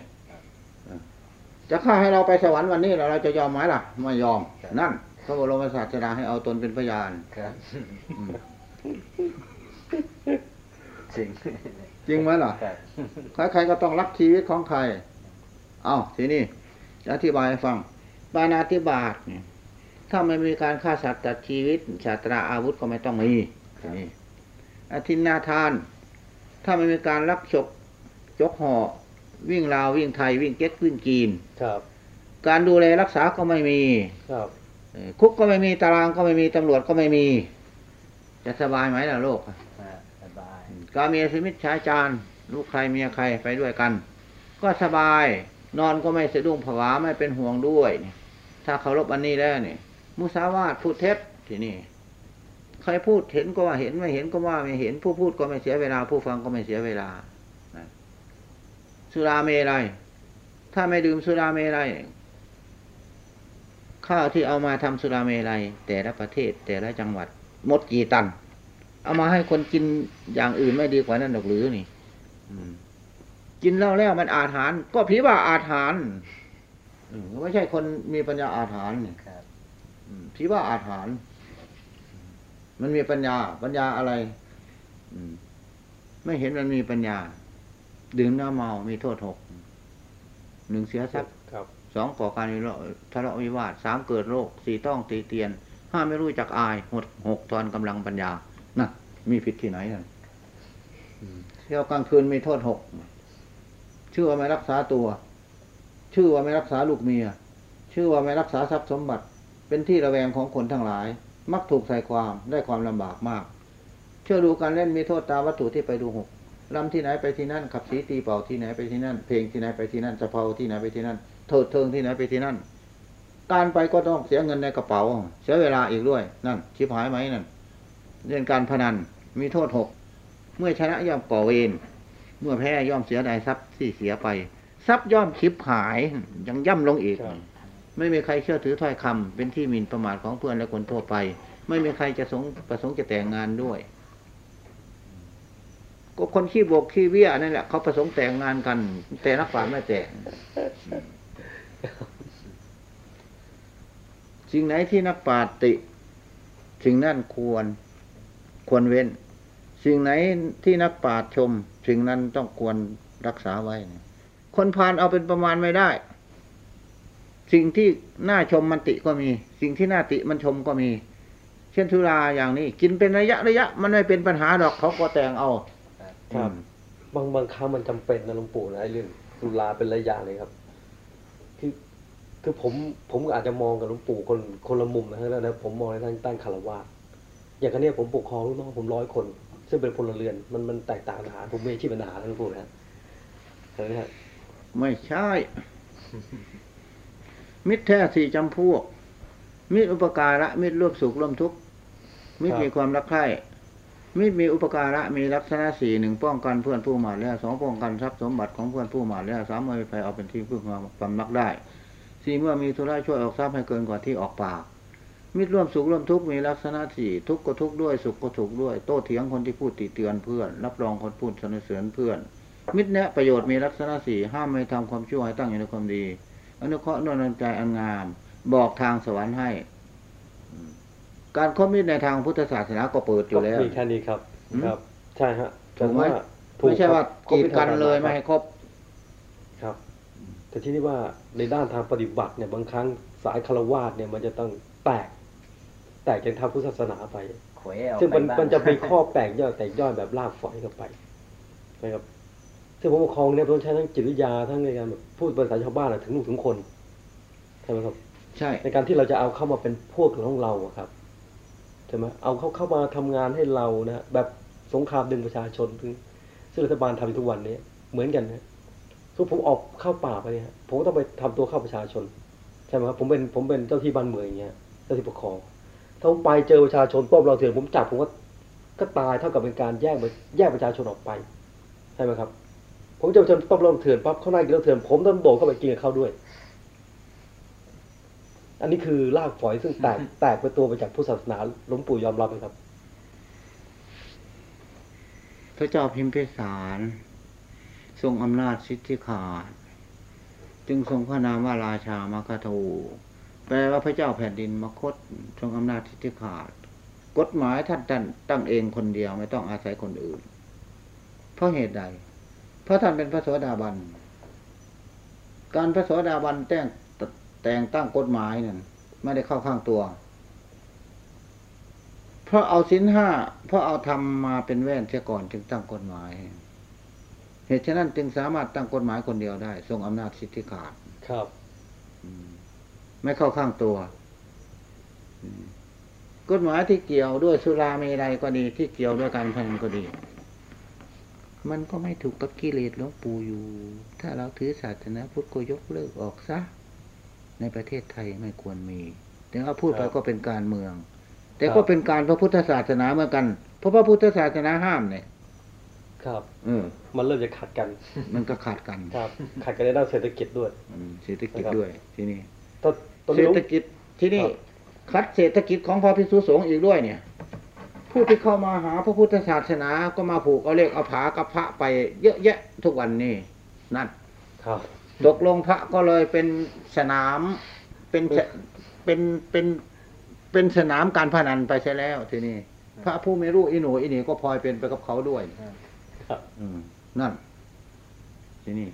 จะฆ่าให้เราไปสวรรค์วันนี้เราเราจะยอมไหมล่ะไม่ยอม นั่นพระบรมศาสดาให้เอาตนเป็นพยานครับอืมจริงจริงไหมล่ะครับใครๆก็ต้องรักชีวิตของใคร เอาทีนี้จะอธิบายให้ฟังปานาติบาตเนี่ยถ้าไม่มีการฆ่าสัตว์ตัดชีวิตศาสตราอาวุธก็ไม่ต้องมีทีนี้อธินนาทาน ถ้าไม่มีการลักฉกจกห่อวิ่งราววิ่งไทยวิ่งเก็ตวิ่งจีนครับ การดูแลรักษาก็ไม่มีครับเอ่อคุกก็ไม่มีตารางก็ไม่มีตำรวจก็ไม่มี จะสบายไหมล่ะโลกอ่าสบายการมีสมิตรชายจานลูกใครเมียใครไปด้วยกัน ก็สบาย นอนก็ไม่สะดุ้งผวาไม่เป็นห่วงด้วยนี่ถ้าเคารพอันนี้แล้วนี่มุสาวาทพูดเท็จที่นี่ใค รพูดเห็นก็ว่าเห็นไม่เห็นก็ว่าไม่เห็น ผู้พูดก็ไม่เสียเวลา ผู้ฟังก็ไม่เสียเวลานะสุราเมรัยถ้าไม่ดื่มสุราเมรัยข้าวที่เอามาทำสุราเมรัยแต่ละประเทศแต่ละจังหวัดหมดกี่ตัน เอามาให้คนกินอย่างอื่นไม่ดีกว่านั้นหรอกหรือนี่อืมกินเหล้าแล้วมันอาถรรพ์ก็ผีว่าอาถรรพ์อืมไม่ใช่คนมีปัญญาอาถรรพ์นี่ครับอืมผีว่าอาถรรพ์ มันมีปัญญา ปัญญาอะไร อืม ไม่เห็นมันมีปัญญา ดื่มน้ำเมา มีโทษหก หนึ่งเสียทรัพย์ครับสองก่อการวิโรจน์ทะเลาะวิวาทสามเกิดโรคสี่ต้องตีเตียนห้าไม่รู้จักอายหกหกตอนกำลังปัญญาน่ะมีผิดที่ไหนนั่นเที่ยวกลางคืนมีโทษหกชื่อว่าไม่รักษาตัว ชื่อว่าไม่รักษาลูกเมีย ชื่อว่าไม่รักษาทรัพย์สมบัติ เป็นที่ระแวงของคนทั้งหลาย มักถูกใส่ความได้ความลำบากมาก เชื่อดูการเล่นมีโทษตามวัตถุที่ไปดูหกลำที่ไหนไปที่นั่นขับสีตีเป่าที่ไหนไปที่นั่น เพลงที่ไหนไปที่นั่นสะเพาที่ไหนไปที่นั่นเถิดเทิงที่ไหนไปที่นั่น การไปก็ต้องเสียเงินในกระเป๋า เสียเวลาอีกด้วย นั่นชิบหายไหมนั่นเรื่องการพนันมีโทษหกเมื่อชนะย่อมก่อเวรเมื่อแพ้ย่อมเสียดายทรัพย์ที่เสียไป ทรัพย์ย่อมชิบหายยังย่ำลงอีก ไม่มีใครเชื่อถือถ้อยคำเป็นที่หมิ่นประมาทของเพื่อนและคนทั่วไป ไม่มีใครจะสงประสงค์จะแต่งงานด้วย ก็คนขี้บกขี้เบี้ยนั่นแหละเขาประสงค์แต่งงานกัน แต่นักปราชญ์ไม่แต่งสิ่งไหนที่นักปราชญ์ติ สิ่งนั้นควร ควรเว้น สิ่งไหนที่นักปราชญ์ชม สิ่งนั้นต้องควรรักษาไว้ คนพาลเอาเป็นประมาณไม่ได้ สิ่งที่น่าชมมันติก็มี สิ่งที่น่าติมันชมก็มี เช่นสุราอย่างนี้ กินเป็นระยะระยะ มันไม่เป็นปัญหาดอกเขาก็แต่งเอา ครับอืมบางบางครั้งมันจำเป็นนะหลวงปู่นะไอ้เรื่องสุราเป็นระยะเลยครับคือคือผมผมอาจจะมองกับหลวงปู่คนคนละมุมนะแล้วนะผมมองในทางด้านคารวะอย่างกันเนี้ยผมปกครองลูกน้องผมร้อยคน ซึ่งเป็นพลเรือนมันมันแตกต่างทหารผมไม่ใช่เป็นทหารนะหลวงปู่นะเห็นไหมครับไม่ใช่ มิตรแท้สี่จำพวก มิตรอุปการะ มิตรร่วมสุขร่วมทุกข์มิตรมีความรักใคร่มิตรมีอุปการะมีลักษณะสี่หนึ่งป้องกันเพื่อนผู้หมาดแล้วสองป้องกันทรัพย์สมบัติของเพื่อนผู้หมาดแล้วสามเมื่อไปเอาเป็นที่พึ่งความรักได้สี่เมื่อมีธุระช่วยออกทรัพย์ให้เกินกว่าที่ออกปากมิตรร่วมสุขร่วมทุกข์มีลักษณะสี่ทุกข์ก็ทุกข์ด้วยสุขก็สุขด้วย โต้เถียงคนที่พูดติเตือนเพื่อน รับรองคนพูดสนเสริญเพื่อน มิตรแนะประโยชน์มีลักษณะสี่ห้ามไม่ทำความชั่วให้ตั้งอยู่ในความดี อนุเคราะห์นวลนำใจอันงาม บอกทางสวรรค์ให้อืมการคบมิตรในทางพุทธศาสนาก็เปิดอยู่แล้วมีแค่นี้ครับอืมครับ ใช่ฮะถูกไหมแต่ว่าถูไม่ใช่ว่าครับกีดกันคบเลยครับไม่ให้คบครับ แต่ที่นี่ว่าในด้านทางปฏิบัติเนี่ยบางครั้งสายคารวาสเนี่ยมันจะต้องแตก แตกจากทางพุทธศาสนาไปขวยออกซึ่งมันไปบ้างมันจะเป็นข้อแตกย่อยแตกย่อยแบบลากฝอยเข้าไปนะครับ ซึ่งผมปกครองเนี่ยต้องใช้ทั้งจิตวิทยาทั้งในการแบบพูดภาษาชาวบ้านอะถึงลูกถึงคนใช่ไหมครับ ใช่ ในการที่เราจะเอาเข้ามาเป็นพวกของเราอะครับใช่ไหมเอาเข้าเข้ามาทำงานให้เรานะแบบสงครามดึงประชาชนถึงซึ่งรัฐบาลทำอยู่ทุกวันนี้เหมือนกันนะทุกผมออกเข้าป่าไปเนี่ยผมก็ต้องไปทำตัวเข้าประชาชนใช่ไหมครับผมเป็นผมเป็นเจ้าที่บ้านเมืองอย่างเงี้ยเจ้าที่ปกครองถ้าผมไปเจอประชาชนป้อมเราเถื่อนผมจับผมก็ก็ตายเท่ากับเป็นการแยกแยกประชาชนออกไปใช่ไหมครับ ผมเจอประชาชนป้อมเราเถื่อนปั๊บเขาไล่กินเราเถื่อน ผมต้องโดดเข้าไปกินกับเขาด้วย อันนี้คือรากฝอยซึ่งแตกแตกเป็นตัวไปจากพุทธศาสนาหลวงปู่ยอมรับไหมครับ พระเจ้าพิมพิสาร ทรงอำนาจสิทธิขาด จึงทรงพระนามว่าราชามคทูแปลว่าพระเจ้าแผ่นดินมคตทรงอำนาจสิทธิขาด กฎหมายท่านตั้งตั้งเองคนเดียวไม่ต้องอาศัยคนอื่น เพราะเหตุใด เพราะท่านเป็นพระโสดาบัน การพระโสดาบันแต่งแต่งตั้งกฎหมายนั่นไม่ได้เข้าข้างตัว เพราะเอาสินห้าเพราะเอาทำมาเป็นแว่นเสียก่อนจึงตั้งกฎหมาย เหตุฉะนั้นจึงสามารถตั้งกฎหมายคนเดียวได้ ทรงอำนาจสิทธิขาด ครับอืมไม่เข้าข้างตัวอืมกฎหมายที่เกี่ยวด้วยสุราเมรัยก็ดีที่เกี่ยวด้วยการพนันก็ดี มันก็ไม่ถูกกับกิเลสหลวงปู่อยู่ ถ้าเราถือศาสนาพุทธก็ยกเลิกออกซะ ในประเทศไทยไม่ควรมี แต่เอาพูดไปครับก็เป็นการเมือง แต่ครับก็เป็นการพระพุทธศาสนาเหมือนกัน เพราะพระพุทธศาสนาห้ามเนี่ย ครับเออมันเริ่มจะขัดกัน มันก็ขาดกัน ครับ ขัดกันในด้านเศรษฐกิจด้วยอืมเศรษฐกิจนะครับด้วยที่นี่ตอนตอนเศนี้รหลวษงฐกิจที่นี่ครับคัดเศรษฐกิจของพระภิกษุสงฆ์อีกด้วยเนี่ย ผู้ที่เข้ามาหาพระพุทธศาสนาก็มาผูกเอาเลขเอาผากับพระไปเยอะแยะทุกวันนี้นั่นครับตกลงพระก็เลยเป็นสนามเป็นสเป็นเป็นเป็นสนามการพนันไปใช่แล้วทีนี้พระผู้ไม่รู้อีหนูอีนี่ก็พลอยเป็นไปกับเขาด้วยครับอืมนั่น ทีนี้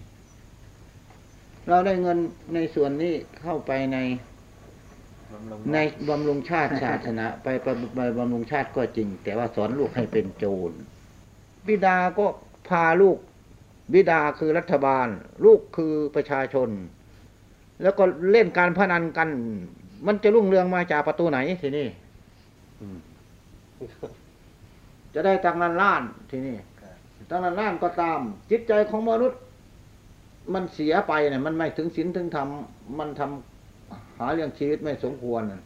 เราได้เงินในส่วนนี้เข้าไปใน ในบำรุงชาติศาสนาไปไปไปบำรุงชาติก็จริง แต่ว่าสอนลูกให้เป็นโจรบิดาก็พาลูก บิดาคือรัฐบาล ลูกคือประชาชน แล้วก็เล่นการพนันกัน มันจะรุ่งเรืองมาจากประตูไหนทีนี้อืมจะได้ตังนันล้านทีนี้ตั้งนั้นล้านก็ตาม จิตใจของมนุษย์ มันเสียไปเนี่ยมันไม่ถึงศีลถึงธรรมมันทำ หาเรื่องชีวิตไม่สมควรน่ะ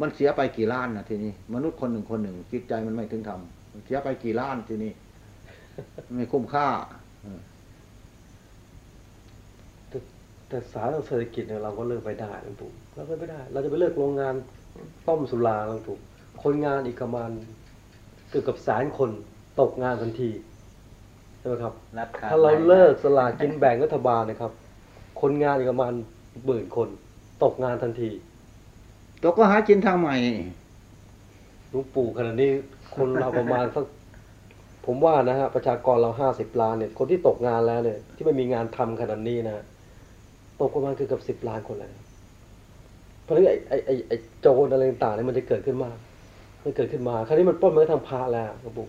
มันเสียไปกี่ล้านนะทีนี้ มนุษย์คนหนึ่งคนหนึ่ง จิตใจมันไม่ถึงธรรมมันเสียไปกี่ล้านทีนี้ไม่คุ้มค่าแต่สายทางเศรษฐกิจเนี่ยเราก็เลิกไปได้หลวงปู่เราเลิกไม่ได้ เราจะไปเลิกโรงงานต้มสุราหลวงปู่คนงานอีกประมาณเกือบกับแสนคนตกงานทันทีใช่ไหมครับรัดขาดถ้าเราเลิกสลากกินแบ่งรัฐบาลนะครับ คนงานอีกประมาณหมื่นคน ตกงานทันทีตัวก็หากินทางใหม่หลวงปู่ขณะนี้คนเราประมาณสักผมว่านะฮะประชากรเราห้าสิบล้านเนี่ย คนที่ตกงานแล้วเนี่ย ที่ไม่มีงานทำขนาดนี้นะตกประมาณเกือบสิบล้านคนเลยเพราะฉะนั้นไอ้ไอ้ไอ้ไอ้โจรอะไรต่างๆเนี่ยมันจะเกิดขึ้นมามันเกิดขึ้นมาคราวนี้มันปล้นมาทางพระแล้วหลวงปู่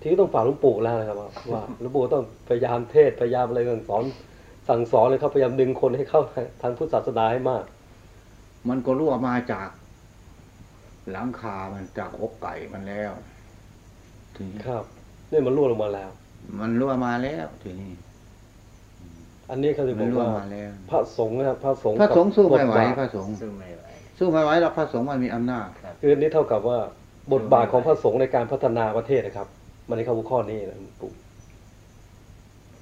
ทีนี้ต้องฝากหลวงปู่แล้วนะครับว่าว่าหลวงปู่ต้องพยายามเทศน์พยายามอะไรสั่งสอน สั่งสอนเลยครับพยายามดึงคนให้เข้าทางพุทธศาสนาให้มาก มันก็รั่วมาจาก หลังคามันจากอกไก่มันแล้วทีนี้ครับนี่มันรั่วลงมาแล้ว มันรั่วมาแล้วทีนี้อันนี้เขาจะบมัอนกรั่วว่ามาแล้วพระสงฆ์นะครับพระสงฆ์พระสงฆ์สู้ไม่ไหวกับบทบาทพระสงฆ์สู้ไม่ไหวสู้ไม่ไหวหรอกพระสงฆ์มันมีอำนาจคืออันนี้เท่ากับว่าบทบาทของพระสงฆ์ในการพัฒนาประเทศนะครับ มันในเข้าหัวข้อนี้นะหลวงปู่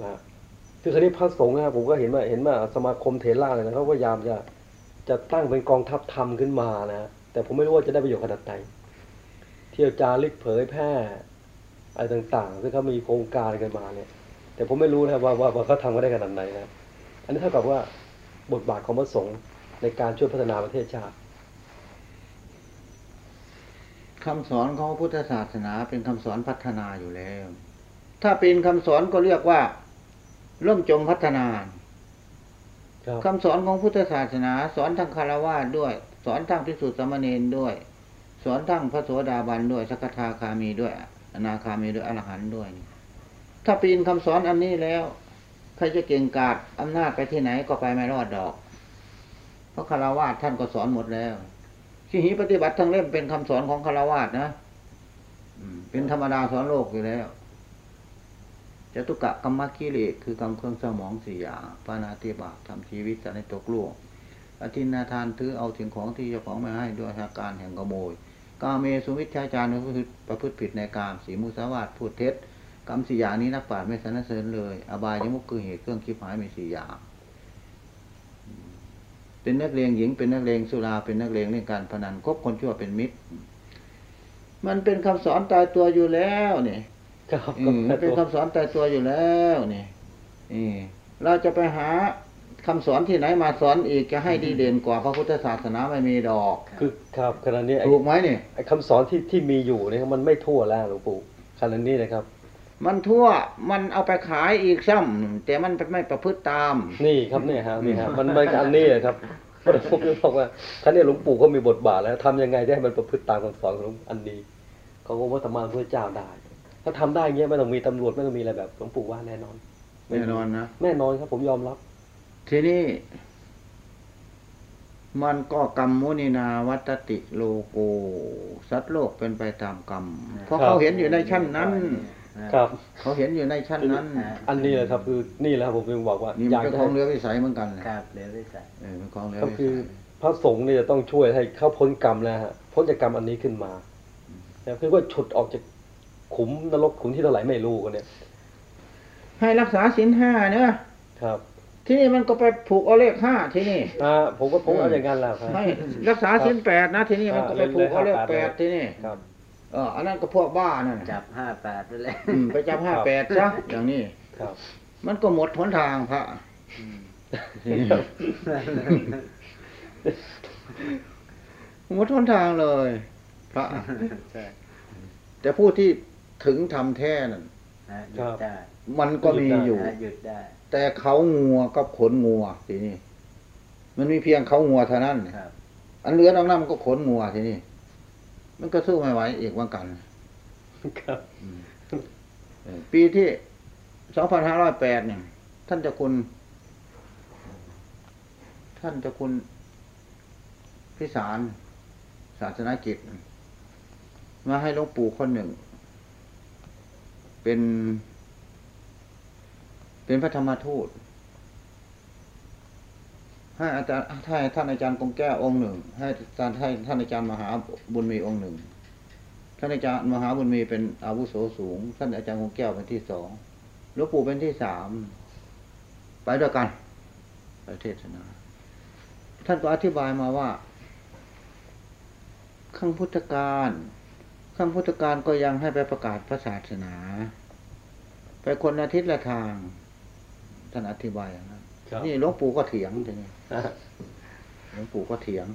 นะ คือคราวนี้พระสงฆ์นะครับผมก็เห็นว่าเห็นว่าสมาคมเทราเลยนะเขาพยายามจะจะตั้งเป็นกองทัพธรรมขึ้นมานะแต่ผมไม่รู้ว่าจะได้ประโยชน์ขนาดไหนเที่ยวจาริกเผยแพร่อะไรต่างๆ ซึ่งเขามีโครงการกันมาเนี่ย แต่ผมไม่รู้นะว่าว่าว่าเขาทำกันได้ขนาดไหนนะอันนี้เท่ากับว่าบทบาทของพระสงฆ์ในการช่วยพัฒนาประเทศชาติคำสอนของพุทธศาสนาเป็นคำสอนพัฒนาอยู่แล้ว ถ้าเป็นคำสอนก็เรียกว่า ล่มจมพัฒนาครับคำสอนของพุทธศาสนา สอนทั้งคารวะด้วย สอนทั้งพิสุทธิสามเณรด้วย สอนทั้งพระโสดาบันด้วยสักทาคามีด้วย อนาคามีด้วยอรหันต์ด้วย ถ้าปีนคำสอนอันนี้แล้ว ใครจะเก่งกาจอำนาจไปที่ไหนก็ไปไม่รอดดอก เพราะคารวะท่านก็สอนหมดแล้วที่หีปฏิบัติทั้งเล่มเป็นคำสอนของคารวะนะอืมเป็นธรรมดาสอนโลกอยู่แล้ว จตุกะกรรมกิเลสคือกรรมเครื่องสมองสี่อย่างปานาติบาตทำชีวิตสัตว์ในตกล่วงอธินาทานถือเอาสิ่งของที่เจ้าของไม่ให้ด้วยอาการแห่งขโมยกาเมสุวิชาจารประพฤติประพฤติผิดในกามสีมุสาวาทพูดเท็จกรรมสี่อย่างนี้นักปราชญ์ไม่สรรเสริญเลย อบายยมุกคือเหตุเครื่องคิดหายมีสี่อย่างเป็นนักเลงหญิงเป็นนักเลงสุราเป็นนักเลงเล่นการพนันคบคนชั่วเป็นมิตร มันเป็นคำสอนตายตัวอยู่แล้วนี่ ครับอืมมันเป็นคำสอนตายตัวอยู่แล้วนี่นี่เราจะไปหาคำสอนที่ไหนมาสอนอีกจะให้ดีเด่นกว่าพระพุทธศาสนาไม่มีดอกคือครับขณะนี้ไอ้ถูกไหมนี่ ไอ้คำสอนที่ที่มีอยู่เนี่ยมันไม่ทั่วแล้วหลวงปู่ขณะนี้นะครับ มันทั่วมันเอาไปขายอีกซ้ำแต่มันไม่ประพฤติตาม นี่ครับเนี่ยฮะนี่ฮะมันมันอันนี้ครับผมจะบอกว่าท่านเนี่ยหลวงปู่ก็มีบทบาทแล้วทำยังไงได้ให้มันประพฤติตามคำสอนของหลวงอันนี้ขององค์พระธรรมาพระเจ้าได้ ถ้าทำได้อย่างเงี้ยไม่ต้องมีตำรวจไม่ต้องมีอะไรแบบหลวงปู่ว่าแน่นอนแน่นอนนะแน่นอนครับ ผมยอมรับ ทีนี้มันก็กรรมมุนินาวัตติโลโก สัตว์โลกเป็นไปตามกรรม เพราะครับเขาเห็นอยู่ในชั้นนั้น ครับ เขาเห็นอยู่ในชั้นนั้น อันนี้แหละครับ คือนี่แหละครับผมจึงบอกว่านี่อมันยากเป็นจะของให้เหลือวิสัยเหมือนกันครับเดี๋ยวได้ใส่เออเป็นของเหลือก็วิคือสัยพระสงฆ์เนี่ยจะต้องช่วยให้เขาพ้นกรรมแล้วฮะพ้นจากกรรมอันนี้ขึ้นมานะคือว่าฉุดออกจาก ขุมนรกขุมที่เท่าไหร่ไม่รู้กันเนี่ยให้รักษาศีลห้าเนอะครับ ที่นี่มันก็ไปผูกเอาเลขห้าที่นี่อ่าผมก็ผมเอาอย่างนั้นแหละครับให้รักษาศีลแปดนะที่นี่มันก็ไปผูกเอาเลขแปดที่นี่ครับเอออันนั้นก็พวกบ้านั่นน่ะจับห้าแปดไปเลยอืมไปจับห้าแปดซะอย่างนี้ครับ มันก็หมดหนทางพระอืมหมดหนทางเลย พระใช่แต่ผู้ที่ ถึงทำแท้นั่นนะหยุดได้มันก็มีอยู่ นะหยุดได้แต่เขางัวกับขนงัวทีนี่มันมีเพียงเขางัวเท่านั้น ครับ อันเหลือนอกนั้นมันก็ขนงัวทีนี่มันก็สู้ไม่ไหวอีกเหมือนกัน ครับ เออปีที่สองพันห้าร้อยแปดเนี่ย ท่านเจะคุณ ท่านเจะคุณ พิสารศาสนากิจ มาให้หลวงปู่คนหนึ่ง เป็น เป็นพระธรรมทูตให้อาจารย์ให้ท่านอาจารย์กงแก้วองค์หนึ่ง ให้อาจารย์ให้ท่านอาจารย์มหาบุญมีองค์หนึ่ง ท่านอาจารย์มหาบุญมีเป็นอาวุโสสูง ท่านอาจารย์คงแก้วเป็นที่สองหลวงปู่เป็นที่สามไปด้วยกันไปเทศนา ท่านก็อธิบายมาว่า ขั้งพุทธการ ขั้งพุทธการก็ยังให้ไปประกาศพระศาสนา ไปคนอาทิตย์ละทางท่านอธิบายอย่างนั้นครับนี่หลวงปู่ก็เถียงทีนี้อ่าหลวงปู่ก็เถียง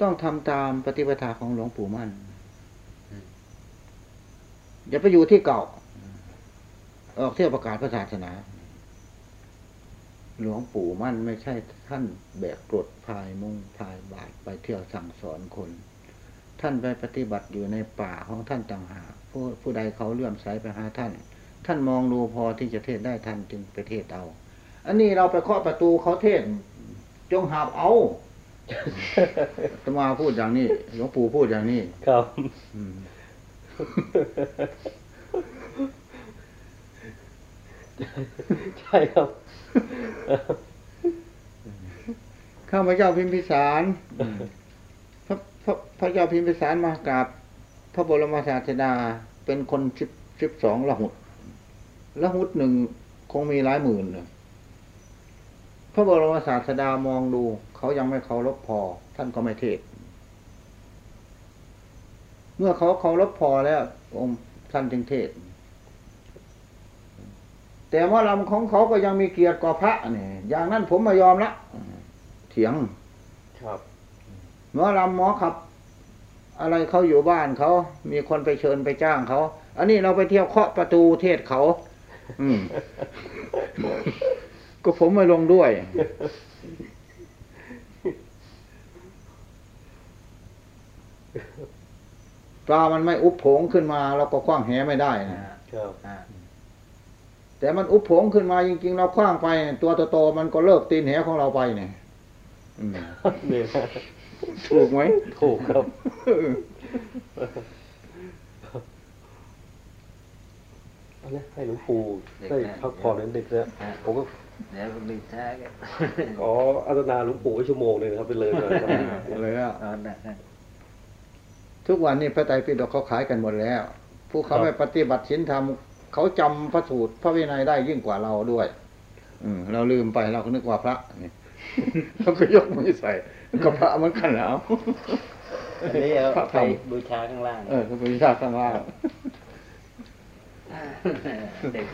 ต้องทำตามปฏิปทาของหลวงปู่มั่นอย่าไปอยู่ที่เก่า ออกเที่ยวประกาศพระศาสนา หลวงปู่มั่นไม่ใช่ท่านแบกกรดพายมุงพายบาทไปเที่ยวสั่งสอนคน ท่านไปปฏิบัติอยู่ในป่าของท่านต่างหากผู้ผู้ใดเขาเลื่อมใสไปหาท่าน ท่านมองดูพอที่จะเทศได้ท่านจึงไปเทศเอา อันนี้เราไปเคาะประตูเขาเทศจงหาบเอาตมาพูดอย่างนี้หลวงปู่พูดอย่างนี้ครับอืมใช่ครับข้าพเจ้าพิมพิสาร พระพระพระเจ้าพิมพิสารมากราบ พระบรมศาสดาเป็นคนสิบสิบสองละหุดละหุดหนึ่งคงมีหลายหมื่นเลยพระบรมศาสดามองดู เขายังไม่เคารพพอ ท่านก็ไม่เทศ เมื่อเขาเคารพพอแล้ว องค์ท่านจึงเทศ แต่ว่าลำของเขาก็ยังมีเกียรติกว่าพระเนี่ยอย่างนั้นผมไม่ยอมละเถียงครับ หมอลำหมอขับ อะไรเขาอยู่บ้านเขา มีคนไปเชิญไปจ้างเขา อันนี้เราไปเที่ยวเคาะประตูเทศเขา อืม ก็ผมไม่ลงด้วย ปลามันไม่อุบโผงขึ้นมา เราก็คว้างแหไม่ได้นะครับอ่าแต่มันอุบโผงขึ้นมาจริงๆ เราคว้างไป ตัวโตๆมันก็เลิกตีนแหของเราไปเนี่ย อืมนี่นะ ถูกไหมถูกครับอันนี้ให้หลวงปู่ได้พักผ่อนนิดๆนะผมก็เดี๋ยวดึงช้ากันขออาตนาหลวงปู่ไว้ชั่วโมงหนึงนะครับไปเลยเลยครับเลยอะเอาหนักนะทุกวันนี้พระไตรปิฎกเขาขายกันหมดแล้ว ผู้เขาครับไม่ปฏิบัติศีลธรรมเขาจำพระสูตรพระวินัยได้ยิ่งกว่าเราด้วย อืมเราลืมไปเราก็นึกว่าพระนี่เขาก็ยกมือใส่ ก็พระเหมันกันแล้วอันนี้เอาพระไปทบูชาข้างล่างำเออก็ไปชาติข้างล่างเด็ก